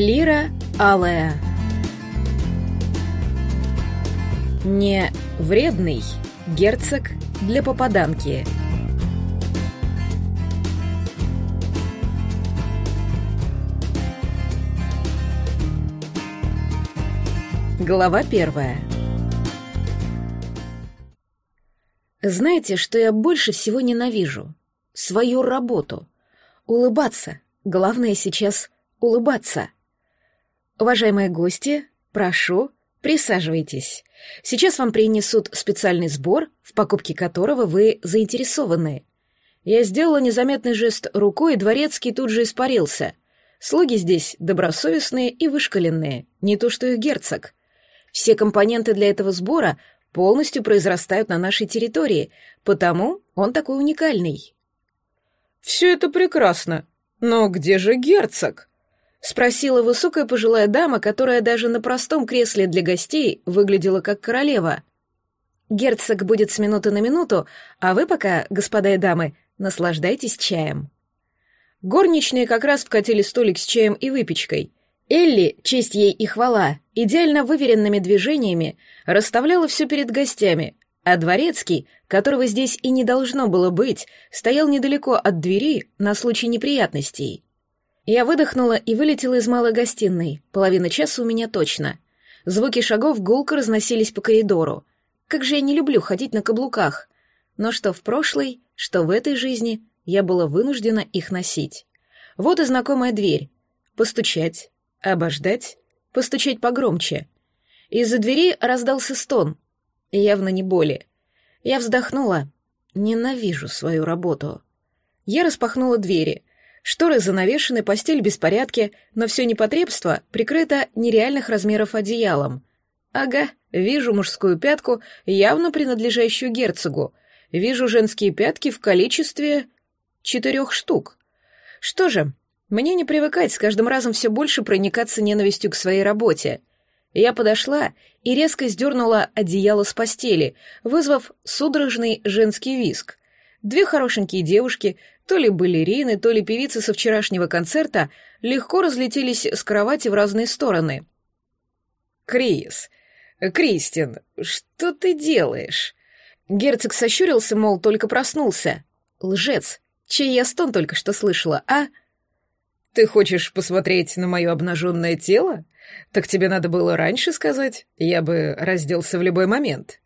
Лира алая. Не вредный герцог для попаданки. Глава первая. Знаете, что я больше всего ненавижу? Свою работу. Улыбаться. Главное сейчас улыбаться. Уважаемые гости, прошу, присаживайтесь. Сейчас вам принесут специальный сбор, в покупке которого вы заинтересованы. Я сделала незаметный жест рукой, и дворецкий тут же испарился. Слуги здесь добросовестные и вышкаленные, не то что их герцог. Все компоненты для этого сбора полностью произрастают на нашей территории, потому он такой уникальный. «Все это прекрасно, но где же герцог?» — спросила высокая пожилая дама, которая даже на простом кресле для гостей выглядела как королева. «Герцог будет с минуты на минуту, а вы пока, господа и дамы, наслаждайтесь чаем». Горничные как раз вкатили столик с чаем и выпечкой. Элли, честь ей и хвала, идеально выверенными движениями расставляла все перед гостями, а дворецкий, которого здесь и не должно было быть, стоял недалеко от двери на случай неприятностей. Я выдохнула и вылетела из малой гостиной, половина часа у меня точно. Звуки шагов гулко разносились по коридору. Как же я не люблю ходить на каблуках. Но что в прошлой, что в этой жизни, я была вынуждена их носить. Вот и знакомая дверь. Постучать, обождать, постучать погромче. Из-за двери раздался стон. Явно не боли. Я вздохнула. Ненавижу свою работу. Я распахнула двери. Шторы занавешены, постель беспорядке, но все непотребство прикрыто нереальных размеров одеялом. Ага, вижу мужскую пятку, явно принадлежащую герцогу. Вижу женские пятки в количестве четырех штук. Что же, мне не привыкать с каждым разом все больше проникаться ненавистью к своей работе. Я подошла и резко сдернула одеяло с постели, вызвав судорожный женский виск. Две хорошенькие девушки, то ли балерины, то ли певицы со вчерашнего концерта, легко разлетелись с кровати в разные стороны. «Крис, Кристин, что ты делаешь?» Герцог сощурился, мол, только проснулся. «Лжец, чей я стон только что слышала, а?» «Ты хочешь посмотреть на мое обнаженное тело? Так тебе надо было раньше сказать, я бы разделся в любой момент».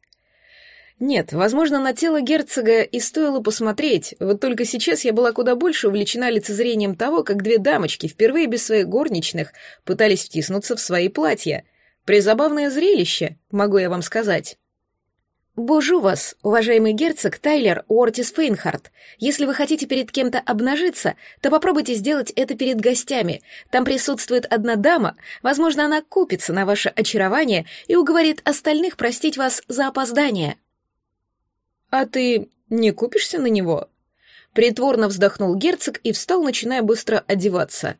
Нет, возможно, на тело герцога и стоило посмотреть, вот только сейчас я была куда больше увлечена лицезрением того, как две дамочки впервые без своих горничных пытались втиснуться в свои платья. Призабавное зрелище, могу я вам сказать. «Божу вас, уважаемый герцог Тайлер Уортис Фейнхарт. Если вы хотите перед кем-то обнажиться, то попробуйте сделать это перед гостями. Там присутствует одна дама, возможно, она купится на ваше очарование и уговорит остальных простить вас за опоздание». «А ты не купишься на него?» Притворно вздохнул герцог и встал, начиная быстро одеваться.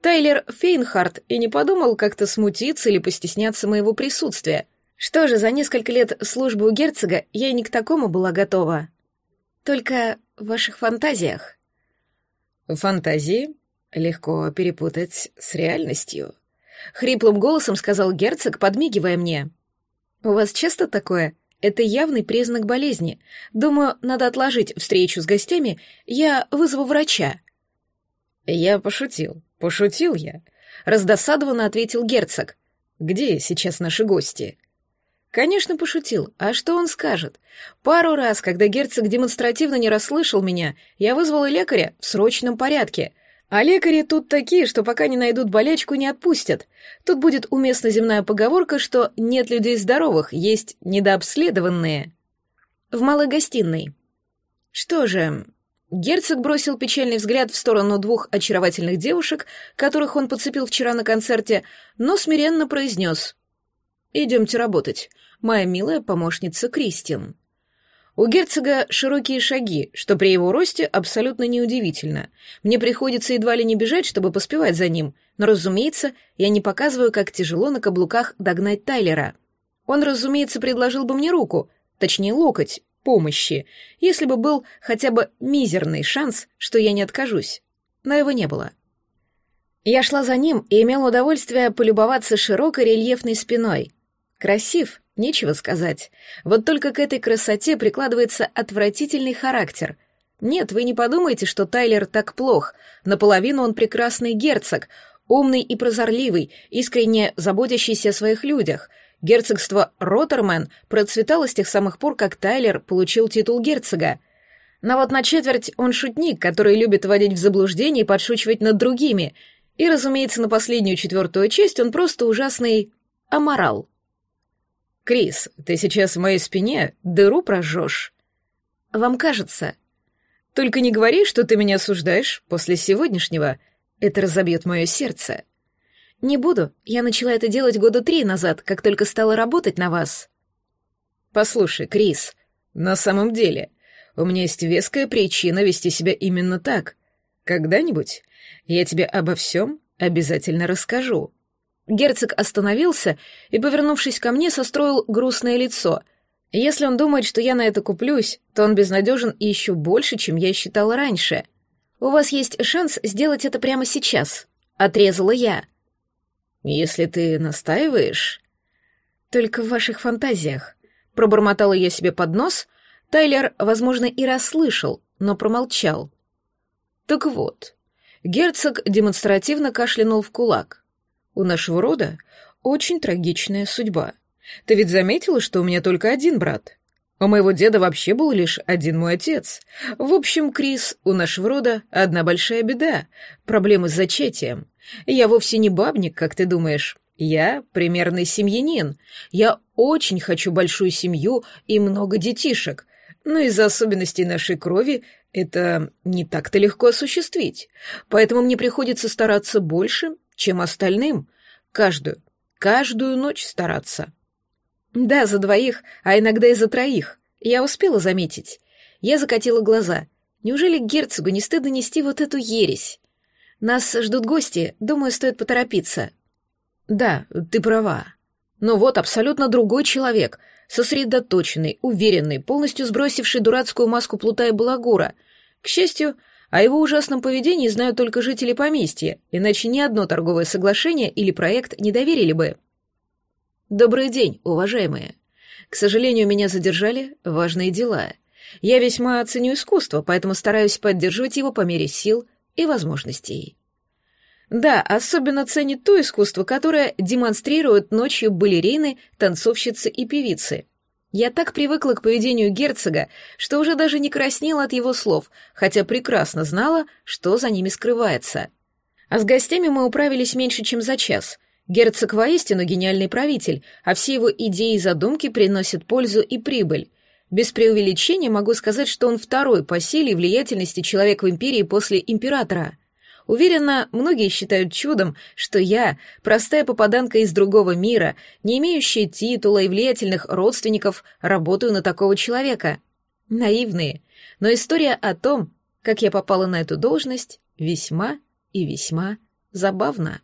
Тайлер Фейнхарт и не подумал как-то смутиться или постесняться моего присутствия — что же, за несколько лет службы у герцога я и не к такому была готова. Только в ваших фантазиях. Фантазии легко перепутать с реальностью. Хриплым голосом сказал герцог, подмигивая мне. У вас часто такое? Это явный признак болезни. Думаю, надо отложить встречу с гостями, я вызову врача. Я пошутил. Пошутил я. Раздосадованно ответил герцог. Где сейчас наши гости? Конечно, пошутил. А что он скажет? Пару раз, когда герцог демонстративно не расслышал меня, я вызвала лекаря в срочном порядке. А лекари тут такие, что пока не найдут болячку, не отпустят. Тут будет уместна земная поговорка, что нет людей здоровых, есть недообследованные. В малой гостиной. Что же... Герцог бросил печальный взгляд в сторону двух очаровательных девушек, которых он подцепил вчера на концерте, но смиренно произнес «Идемте работать, моя милая помощница Кристин». У герцога широкие шаги, что при его росте абсолютно неудивительно. Мне приходится едва ли не бежать, чтобы поспевать за ним, но, разумеется, я не показываю, как тяжело на каблуках догнать Тайлера. Он, разумеется, предложил бы мне руку, точнее локоть, помощи, если бы был хотя бы мизерный шанс, что я не откажусь. Но его не было. Я шла за ним и имел удовольствие полюбоваться широкой рельефной спиной. Красив, нечего сказать. Вот только к этой красоте прикладывается отвратительный характер. Нет, вы не подумайте, что Тайлер так плох. Наполовину он прекрасный герцог, умный и прозорливый, искренне заботящийся о своих людях. Герцогство Роттермен процветало с тех самых пор, как Тайлер получил титул герцога. Но вот на четверть он шутник, который любит вводить в заблуждение и подшучивать над другими. И, разумеется, на последнюю четвертую часть он просто ужасный аморал. «Крис, ты сейчас в моей спине дыру прожжешь». «Вам кажется». «Только не говори, что ты меня осуждаешь после сегодняшнего. Это разобьет мое сердце». «Не буду. Я начала это делать года три назад, как только стала работать на вас». «Послушай, Крис, на самом деле, у меня есть веская причина вести себя именно так. Когда-нибудь я тебе обо всем обязательно расскажу». Герцог остановился и, повернувшись ко мне, состроил грустное лицо. Если он думает, что я на это куплюсь, то он безнадежен и еще больше, чем я считала раньше. «У вас есть шанс сделать это прямо сейчас», — отрезала я. «Если ты настаиваешь...» «Только в ваших фантазиях», — пробормотала я себе под нос, Тайлер, возможно, и расслышал, но промолчал. Так вот, герцог демонстративно кашлянул в кулак. У нашего рода очень трагичная судьба. Ты ведь заметила, что у меня только один брат? У моего деда вообще был лишь один мой отец. В общем, Крис, у нашего рода одна большая беда — проблемы с зачатием. Я вовсе не бабник, как ты думаешь. Я примерный семьянин. Я очень хочу большую семью и много детишек, но из-за особенностей нашей крови это не так-то легко осуществить. Поэтому мне приходится стараться больше, чем остальным. Каждую, каждую ночь стараться. Да, за двоих, а иногда и за троих. Я успела заметить. Я закатила глаза. Неужели герцогу не стыдно нести вот эту ересь? Нас ждут гости, думаю, стоит поторопиться. Да, ты права. Но вот абсолютно другой человек — сосредоточенный, уверенный, полностью сбросивший дурацкую маску плута и балагура. К счастью, о его ужасном поведении знают только жители поместья, иначе ни одно торговое соглашение или проект не доверили бы. Добрый день, уважаемые. К сожалению, меня задержали важные дела. Я весьма ценю искусство, поэтому стараюсь поддерживать его по мере сил и возможностей. Да, особенно ценит то искусство, которое демонстрируют ночью балерины, танцовщицы и певицы. Я так привыкла к поведению герцога, что уже даже не краснела от его слов, хотя прекрасно знала, что за ними скрывается. А с гостями мы управились меньше, чем за час. Герцог воистину гениальный правитель, а все его идеи и задумки приносят пользу и прибыль. Без преувеличения могу сказать, что он второй по силе и влиятельности человек в империи после императора — Уверена, многие считают чудом, что я, простая попаданка из другого мира, не имеющая титула и влиятельных родственников, работаю на такого человека. Наивные. Но история о том, как я попала на эту должность, весьма и весьма забавна.